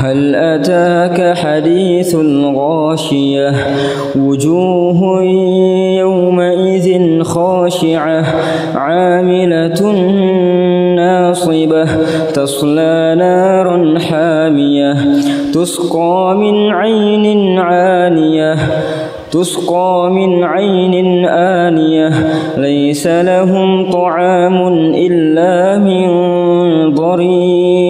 هل أتاك حديث الغاشية؟ وجوه يومئذ خاشعة عاملة ناصبة تصلى نارا حامية تسقى من عين عانية تسقى من عين آنية ليس لهم طعام إلا من ضريع.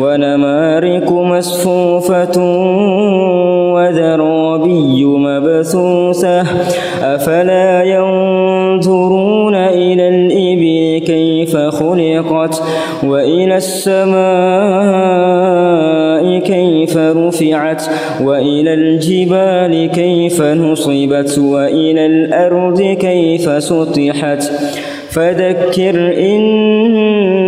ونمارك مصفوفة وذرابي مبثوثة. أفلا ينظرون إلى الإبل كيف خلقت وإلى السماء كيف رفعت وإلى الجبال كيف نصبت وإلى الأرض كيف سطحت. فذكر إنما